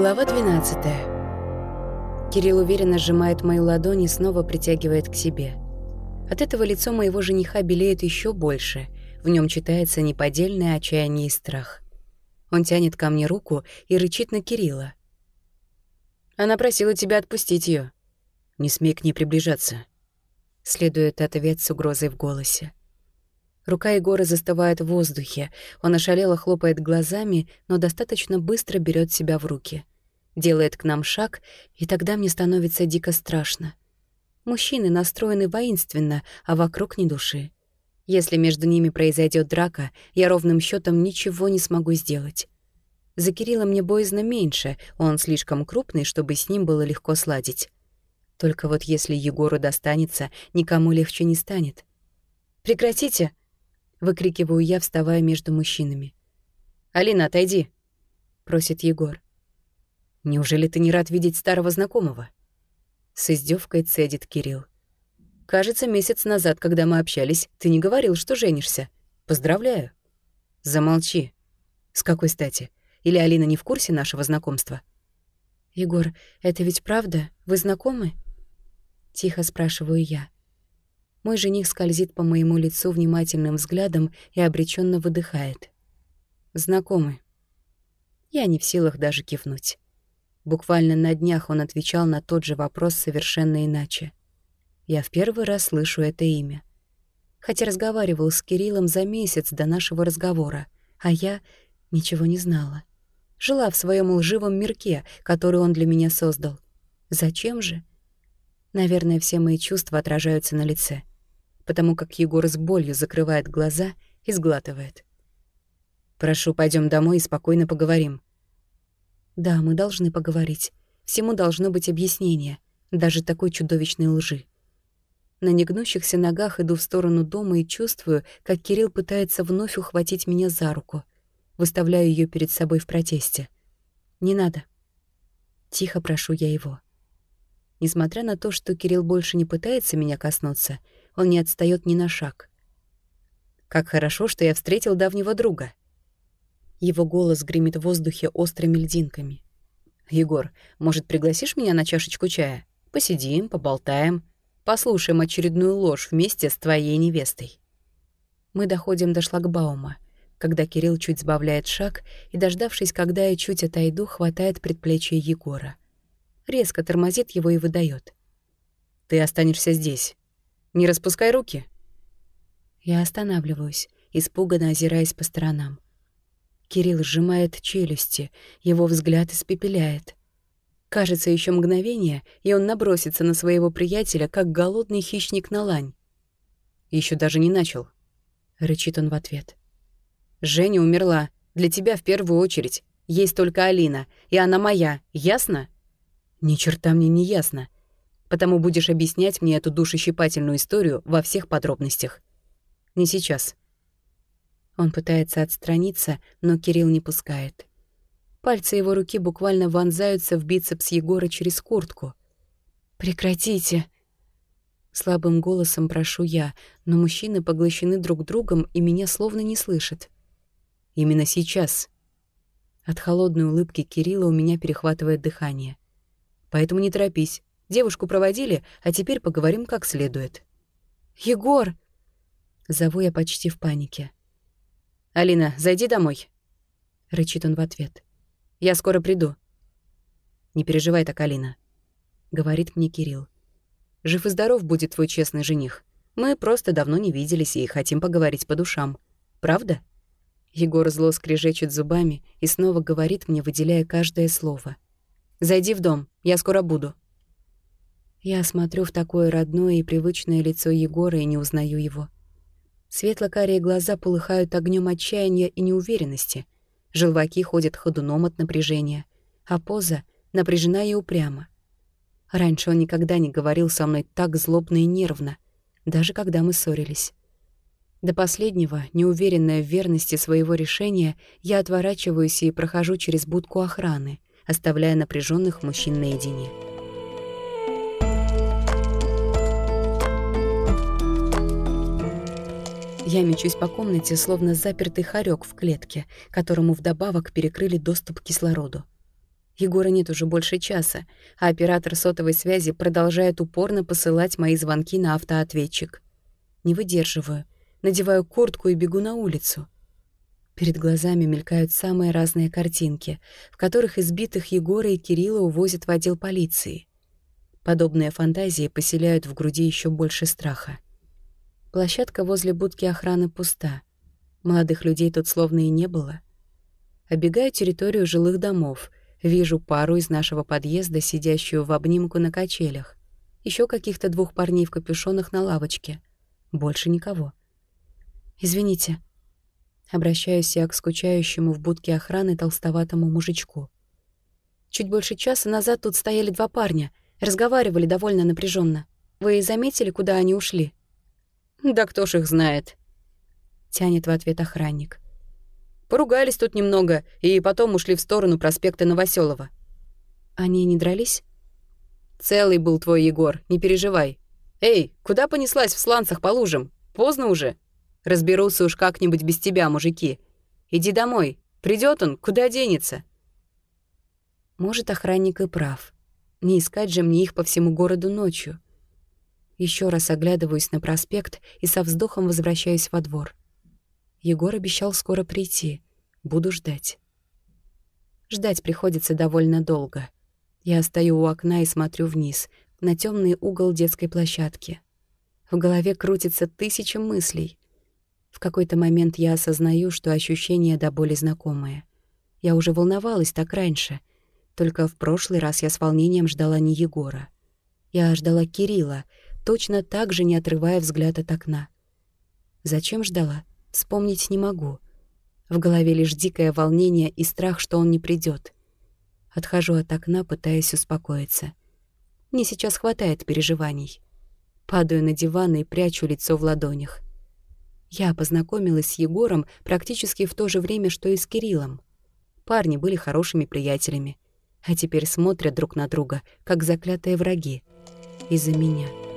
Глава 12. Кирилл уверенно сжимает мою ладонь и снова притягивает к себе. От этого лицо моего жениха белеет еще больше. В нем читается неподдельное отчаяние и страх. Он тянет ко мне руку и рычит на Кирилла. «Она просила тебя отпустить ее. Не смей к ней приближаться», — следует ответ с угрозой в голосе. Рука Егора застывает в воздухе. Он ошалело хлопает глазами, но достаточно быстро берет себя в руки. Делает к нам шаг, и тогда мне становится дико страшно. Мужчины настроены воинственно, а вокруг ни души. Если между ними произойдет драка, я ровным счетом ничего не смогу сделать. За Кирилла мне боязно меньше, он слишком крупный, чтобы с ним было легко сладить. Только вот если Егору достанется, никому легче не станет. «Прекратите!» Выкрикиваю я, вставая между мужчинами. «Алина, отойди!» — просит Егор. «Неужели ты не рад видеть старого знакомого?» С издевкой цедит Кирилл. «Кажется, месяц назад, когда мы общались, ты не говорил, что женишься. Поздравляю». «Замолчи. С какой стати? Или Алина не в курсе нашего знакомства?» «Егор, это ведь правда? Вы знакомы?» Тихо спрашиваю я. Мой жених скользит по моему лицу внимательным взглядом и обреченно выдыхает. Знакомый. Я не в силах даже кивнуть. Буквально на днях он отвечал на тот же вопрос совершенно иначе. Я в первый раз слышу это имя. Хотя разговаривал с Кириллом за месяц до нашего разговора, а я ничего не знала. Жила в своем лживом мирке, который он для меня создал. Зачем же? Наверное, все мои чувства отражаются на лице потому как Егор с болью закрывает глаза и сглатывает. «Прошу, пойдем домой и спокойно поговорим». «Да, мы должны поговорить. Всему должно быть объяснение, даже такой чудовищной лжи». На негнущихся ногах иду в сторону дома и чувствую, как Кирилл пытается вновь ухватить меня за руку. Выставляю ее перед собой в протесте. «Не надо». Тихо прошу я его. Несмотря на то, что Кирилл больше не пытается меня коснуться, он не отстает ни на шаг. «Как хорошо, что я встретил давнего друга». Его голос гремит в воздухе острыми льдинками. «Егор, может, пригласишь меня на чашечку чая? Посидим, поболтаем, послушаем очередную ложь вместе с твоей невестой». Мы доходим до шлагбаума, когда Кирилл чуть сбавляет шаг и, дождавшись, когда я чуть отойду, хватает предплечье Егора. Резко тормозит его и выдает: «Ты останешься здесь. Не распускай руки». Я останавливаюсь, испуганно озираясь по сторонам. Кирилл сжимает челюсти, его взгляд испепеляет. Кажется, еще мгновение, и он набросится на своего приятеля, как голодный хищник на лань. Еще даже не начал», — рычит он в ответ. «Женя умерла. Для тебя в первую очередь. Есть только Алина, и она моя, ясно?» «Ни черта мне не ясно потому будешь объяснять мне эту душещипательную историю во всех подробностях. Не сейчас. Он пытается отстраниться, но Кирилл не пускает. Пальцы его руки буквально вонзаются в бицепс Егора через куртку. «Прекратите!» Слабым голосом прошу я, но мужчины поглощены друг другом и меня словно не слышат. «Именно сейчас!» От холодной улыбки Кирилла у меня перехватывает дыхание. «Поэтому не торопись. Девушку проводили, а теперь поговорим как следует. «Егор!» Зову я почти в панике. «Алина, зайди домой», — рычит он в ответ. «Я скоро приду». «Не переживай так, Алина», — говорит мне Кирилл. «Жив и здоров будет твой честный жених. Мы просто давно не виделись и хотим поговорить по душам. Правда?» Егор зло скрежечет зубами и снова говорит мне, выделяя каждое слово. «Зайди в дом, я скоро буду». Я смотрю в такое родное и привычное лицо Егора и не узнаю его. Светло-карие глаза полыхают огнем отчаяния и неуверенности. Желваки ходят ходуном от напряжения, а поза напряжена и упряма. Раньше он никогда не говорил со мной так злобно и нервно, даже когда мы ссорились. До последнего, неуверенная в верности своего решения, я отворачиваюсь и прохожу через будку охраны, оставляя напряженных мужчин наедине. Я мечусь по комнате, словно запертый хорек в клетке, которому вдобавок перекрыли доступ к кислороду. Егора нет уже больше часа, а оператор сотовой связи продолжает упорно посылать мои звонки на автоответчик. Не выдерживаю, надеваю куртку и бегу на улицу. Перед глазами мелькают самые разные картинки, в которых избитых Егора и Кирилла увозят в отдел полиции. Подобные фантазии поселяют в груди еще больше страха. Площадка возле будки охраны пуста. Молодых людей тут словно и не было. Обегаю территорию жилых домов — Вижу пару из нашего подъезда, сидящую в обнимку на качелях. Еще каких-то двух парней в капюшонах на лавочке. Больше никого. «Извините». Обращаюсь я к скучающему в будке охраны толстоватому мужичку. Чуть больше часа назад тут стояли два парня. Разговаривали довольно напряженно. Вы заметили, куда они ушли? «Да кто ж их знает?» Тянет в ответ охранник. Поругались тут немного и потом ушли в сторону проспекта Новоселова. Они не дрались? Целый был твой Егор, не переживай. Эй, куда понеслась в сланцах по лужам? Поздно уже. Разберутся уж как-нибудь без тебя, мужики. Иди домой. Придет он, куда денется? Может, охранник и прав. Не искать же мне их по всему городу ночью. Еще раз оглядываюсь на проспект и со вздохом возвращаюсь во двор. Егор обещал скоро прийти. Буду ждать. Ждать приходится довольно долго. Я стою у окна и смотрю вниз, на темный угол детской площадки. В голове крутится тысяча мыслей. В какой-то момент я осознаю, что ощущения до боли знакомые. Я уже волновалась так раньше. Только в прошлый раз я с волнением ждала не Егора. Я ждала Кирилла, точно так же не отрывая взгляд от окна. Зачем ждала? Вспомнить не могу. В голове лишь дикое волнение и страх, что он не придет. Отхожу от окна, пытаясь успокоиться. Мне сейчас хватает переживаний. Падаю на диван и прячу лицо в ладонях. Я познакомилась с Егором практически в то же время, что и с Кириллом. Парни были хорошими приятелями, а теперь смотрят друг на друга, как заклятые враги. Из-за меня.